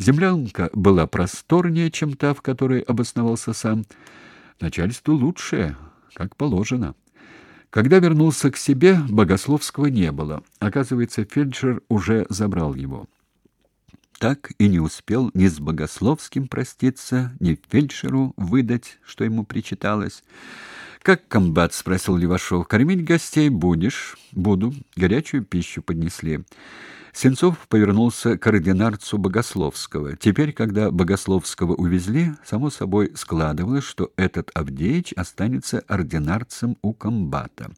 Землянка была просторнее, чем та, в которой обосновался сам. Начальству лучшее, как положено. Когда вернулся к себе, Богословского не было. Оказывается, фельдшер уже забрал его. Так и не успел ни с Богословским проститься, ни фельдшеру выдать, что ему причиталось. «Как комбат?» — спросил Левашов. «Кормить гостей будешь?» «Буду. Горячую пищу поднесли». Сенцов повернулся к ординарцу Богословского. Теперь, когда Богословского увезли, само собой складывалось, что этот Авдеич останется ординарцем у комбата.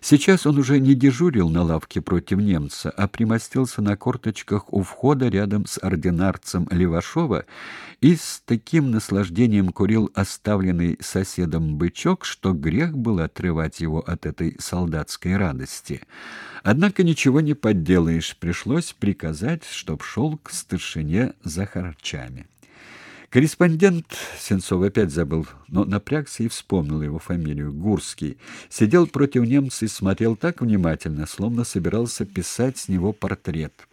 Сейчас он уже не дежурил на лавке против немца, а примостился на корточках у входа рядом с ординарцем Левашова и с таким наслаждением курил оставленный соседом бычок, что грех было отрывать его от этой солдатской радости. Однако ничего не подделаешь, пришлось приказать, чтоб шел к старшине за харчами. Корреспондент Сенцов опять забыл, но напрягся и вспомнил его фамилию Гурский. Сидел против немца и смотрел так внимательно, словно собирался писать с него портрет.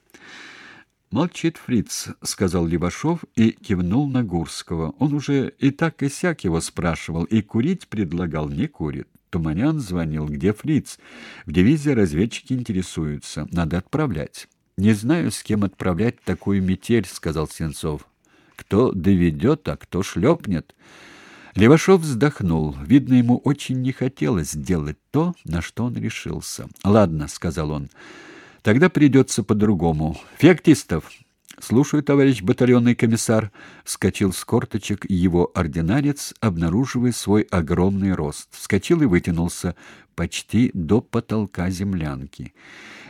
Молчит фриц, сказал Левашов и кивнул на Гурского. Он уже и так и сяк его спрашивал, и курить предлагал, не курит. Туманян звонил, где фриц. В дивизии разведчики интересуются, надо отправлять. Не знаю, с кем отправлять такую метель, сказал Сенцов. Кто доведет, а кто шлепнет. Левашов вздохнул. Видно, ему очень не хотелось сделать то, на что он решился. "Ладно", сказал он. "Тогда придется по-другому. Феоктистов «Слушаю, товарищ батальонный комиссар», — вскочил с корточек его ординарец, обнаруживая свой огромный рост. Вскочил и вытянулся почти до потолка землянки.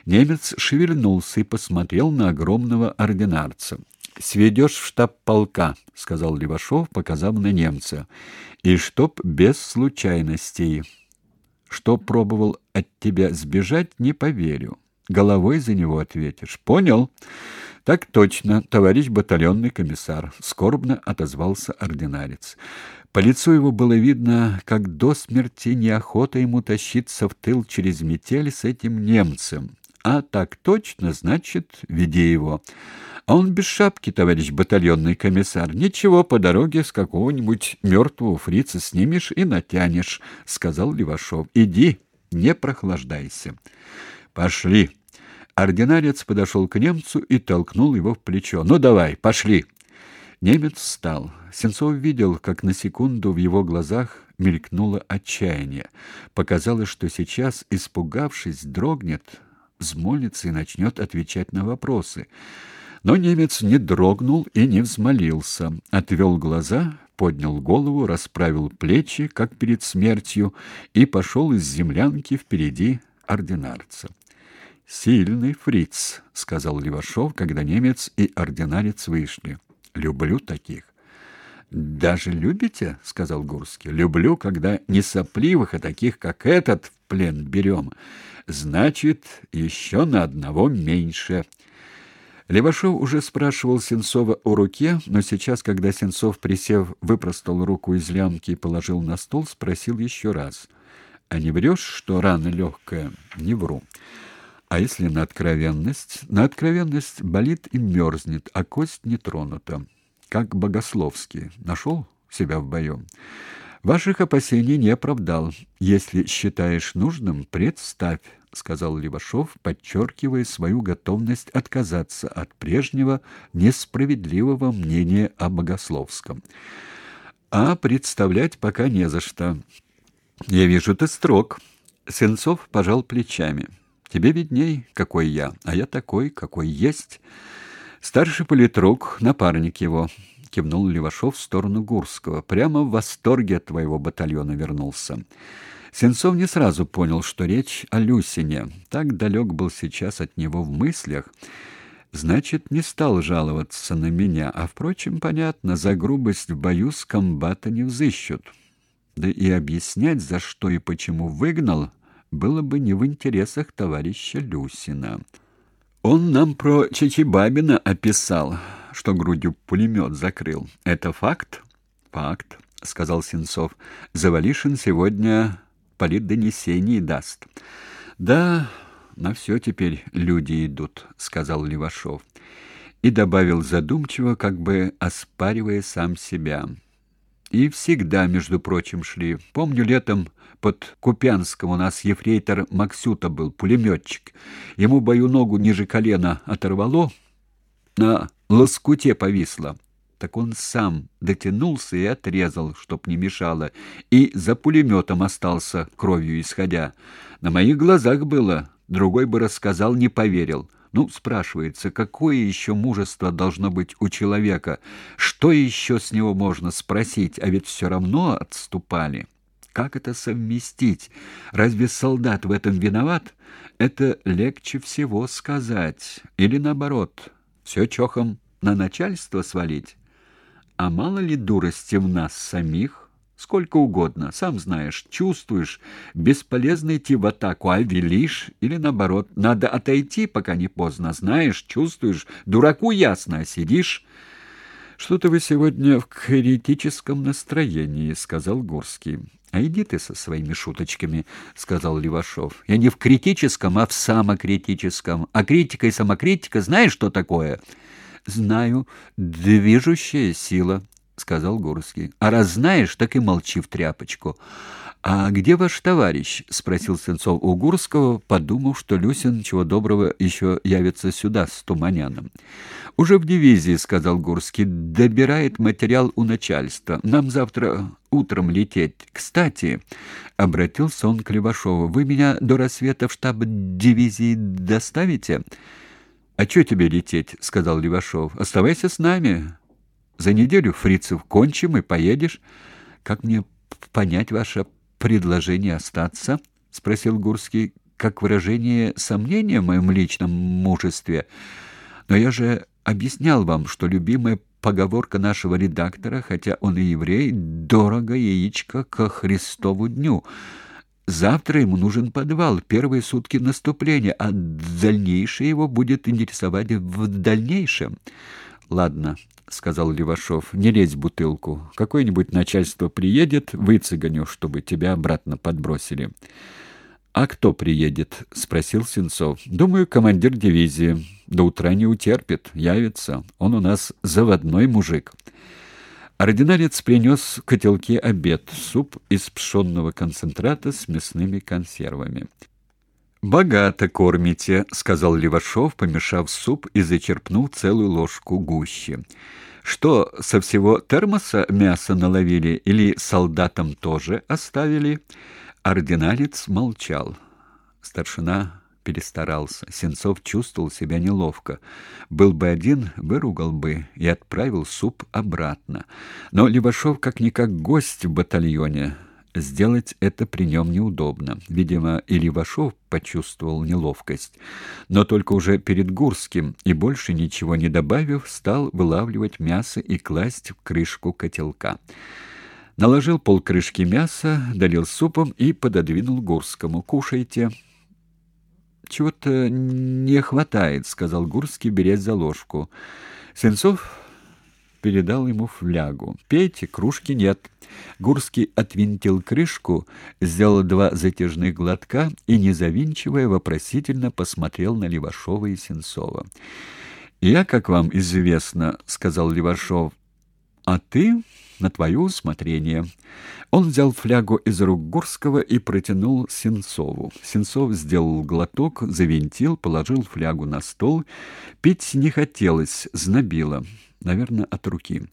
Немец шевельнулся и посмотрел на огромного ординарца. «Сведешь в штаб полка», — сказал Левашов, показав на немца. «И чтоб без случайностей. Что пробовал от тебя сбежать, не поверю. Головой за него ответишь. Понял?» «Так точно, товарищ батальонный комиссар», — скорбно отозвался ординарец. По лицу его было видно, как до смерти неохота ему тащиться в тыл через метель с этим немцем. А так точно, значит, веди его. А он без шапки, товарищ батальонный комиссар. Ничего, по дороге с какого-нибудь мертвого фрица снимешь и натянешь, сказал Левашов. Иди, не прохлаждайся. Пошли. Ординарец подошел к немцу и толкнул его в плечо. Ну давай, пошли. Немец встал. Сенцов видел, как на секунду в его глазах мелькнуло отчаяние. Показалось, что сейчас, испугавшись, дрогнет, взмолится и начнет отвечать на вопросы. Но немец не дрогнул и не взмолился, отвел глаза, поднял голову, расправил плечи, как перед смертью, и пошел из землянки впереди ординарца. «Сильный фриц», — сказал Левашов, когда немец и ординарец вышли. «Люблю таких». «Даже любите?» — сказал Гурский. «Люблю, когда не сопливых, а таких, как этот, в плен берем. Значит, еще на одного меньше». Левашов уже спрашивал Сенцова о руке, но сейчас, когда Сенцов, присев, выпростал руку из лямки и положил на стол, спросил еще раз. «А не врешь, что рана легкая?» «Не вру». «А если на откровенность?» «На откровенность болит и мерзнет, а кость не тронута. Как Богословский. Нашел себя в бою?» «Ваших опасений не оправдал. Если считаешь нужным, представь» сказал Левашов, подчеркивая свою готовность отказаться от прежнего несправедливого мнения о Богословском. А представлять пока не за что. Я вижу, ты строг. Сенцов пожал плечами. Тебе видней, какой я, а я такой, какой есть. Старший политрук, напарник его, кивнул Левашов в сторону Гурского. Прямо в восторге от твоего батальона вернулся. Сенцов не сразу понял, что речь о Люсине. Так далек был сейчас от него в мыслях. Значит, не стал жаловаться на меня, а впрочем, понятно, за грубость в бою с комбата не взыщут. Да и объяснять, за что и почему выгнал, было бы не в интересах товарища Люсина. Он нам про Чичибабина описал, что грудью пулемет закрыл. Это факт? Факт, сказал Сенцов. Завалишин сегодня политдонесений даст. Да, на все теперь люди идут, сказал Левашов. и добавил задумчиво, как бы оспаривая сам себя. И всегда, между прочим, шли. Помню, летом под Купянском у нас ефрейтор Максюта был, пулеметчик. Ему бою ногу ниже колена оторвало, на лоскуте повисло. Так он сам дотянулся и отрезал, чтоб не мешало, и за пулеметом остался, кровью исходя. На моих глазах было, другой бы рассказал, не поверил. Ну, спрашивается, какое еще мужество должно быть у человека? Что еще с него можно спросить? А ведь все равно отступали. Как это совместить? Разве солдат в этом виноват? Это легче всего сказать. Или наоборот, все чохом на начальство свалить. А мало ли дурости в нас самих? Сколько угодно, сам знаешь, чувствуешь, бесполезно идти в атаку, а велишь, или наоборот, надо отойти, пока не поздно, знаешь, чувствуешь, дураку ясно, а сидишь... «Что-то вы сегодня в критическом настроении», — сказал Горский. «А иди ты со своими шуточками», — сказал Левашов. «Я не в критическом, а в самокритическом. А критика и самокритика знаешь, что такое?» «Знаю. Движущая сила», — сказал Горский. — А раз знаешь, так и молчи в тряпочку. — А где ваш товарищ? — спросил Сенцов у Гурского, подумав, что Люсин, чего доброго, еще явится сюда с Туманяном. — Уже в дивизии, — сказал Гурский, — добирает материал у начальства. Нам завтра утром лететь. Кстати, — обратился он к Левашову, — вы меня до рассвета в штаб дивизии доставите? — А что тебе лететь? — сказал Левашов. — Оставайся с нами. За неделю фрицев кончим и поедешь. Как мне понять ваше предложение остаться? спросил Гурский, как выражение сомнения в моем личном мужестве. Но я же объяснял вам, что любимая поговорка нашего редактора, хотя он и еврей, дорого яичко ко Христову дню. Завтра ему нужен подвал, первые сутки наступления, а дальнейшее его будет интересовать в дальнейшем. Ладно, сказал Левашов. Не лезь в бутылку. Какое-нибудь начальство приедет, выцеганю, чтобы тебя обратно подбросили. А кто приедет? спросил Сенцов. Думаю, командир дивизии. До утра не утерпит, явится. Он у нас заводной мужик. Ординарец принес в котелке обед, суп из пшенного концентрата с мясными консервами. «Богато кормите», — сказал Левашов, помешав суп и зачерпнув целую ложку гуще. «Что, со всего термоса мясо наловили или солдатам тоже оставили?» Ординалец молчал. Старшина перестарался. Сенцов чувствовал себя неловко. Был бы один, выругал бы и отправил суп обратно. Но Левашов как-никак гость в батальоне. Сделать это при нем неудобно. Видимо, и Левашов почувствовал неловкость. Но только уже перед Гурским, и больше ничего не добавив, стал вылавливать мясо и класть в крышку котелка. Наложил полкрышки мяса, долил супом и пододвинул Гурскому. «Кушайте». «Чего-то не хватает», — сказал Гурский, берясь за ложку. Сенцов передал ему флягу. «Пейте, кружки нет». Гурский отвинтил крышку, сделал два затяжных глотка и, не завинчивая, вопросительно посмотрел на Левашова и Сенцова. «Я, как вам известно, — сказал Левашов, — а ты на твое усмотрение». Он взял флягу из рук Гурского и протянул Сенцову. Сенцов сделал глоток, завинтил, положил флягу на стол. Пить не хотелось, знобило, наверное, от руки.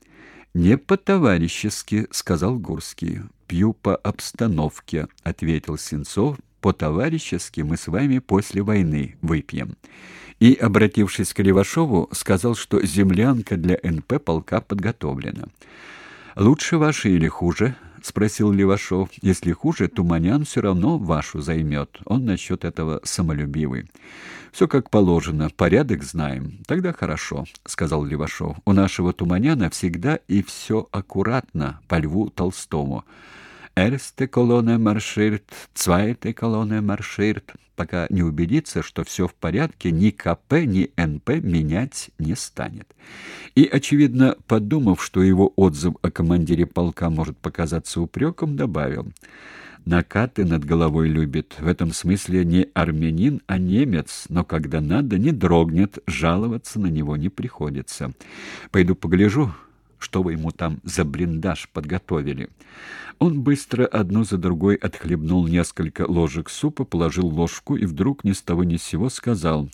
«Не по-товарищески», — сказал Гурский. «Пью по обстановке», — ответил Сенцов. «По-товарищески мы с вами после войны выпьем». И, обратившись к Левашову, сказал, что землянка для НП полка подготовлена. «Лучше ваша или хуже?» — спросил Левашов. «Если хуже, Туманян все равно вашу займет. Он насчет этого самолюбивый». «Все как положено, порядок знаем. Тогда хорошо», — сказал Левашов. «У нашего Туманяна всегда и все аккуратно по Льву Толстому». «Эрсте колонна марширт, цвайте колонна марширт», пока не убедится, что все в порядке, ни КП, ни НП менять не станет. И, очевидно, подумав, что его отзыв о командире полка может показаться упреком, добавил, Накаты над головой любит. В этом смысле не армянин, а немец, но когда надо, не дрогнет, жаловаться на него не приходится. Пойду погляжу, что вы ему там за брендаж подготовили. Он быстро одну за другой отхлебнул несколько ложек супа, положил ложку и вдруг ни с того ни с сего сказал: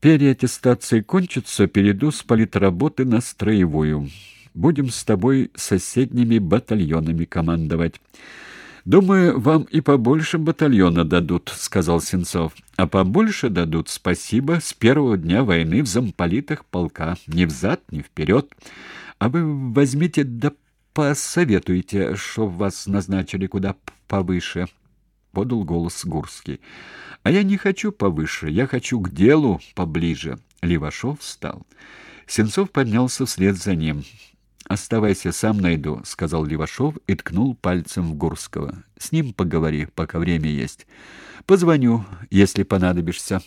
"Переаттестация кончится, перейду с политработы на строевую. Будем с тобой соседними батальонами командовать". Думаю, вам и побольше батальона дадут, сказал Сенцов. А побольше дадут, спасибо, с первого дня войны в замполитах полка, ни взад, ни вперед. А вы возьмите да посоветуйте, что вас назначили куда повыше, подал голос Гурский. А я не хочу повыше, я хочу к делу поближе. Левашов встал. Сенцов поднялся вслед за ним. Оставайся, сам найду, сказал Левашов и ткнул пальцем в Гурского. С ним поговори, пока время есть. Позвоню, если понадобишься.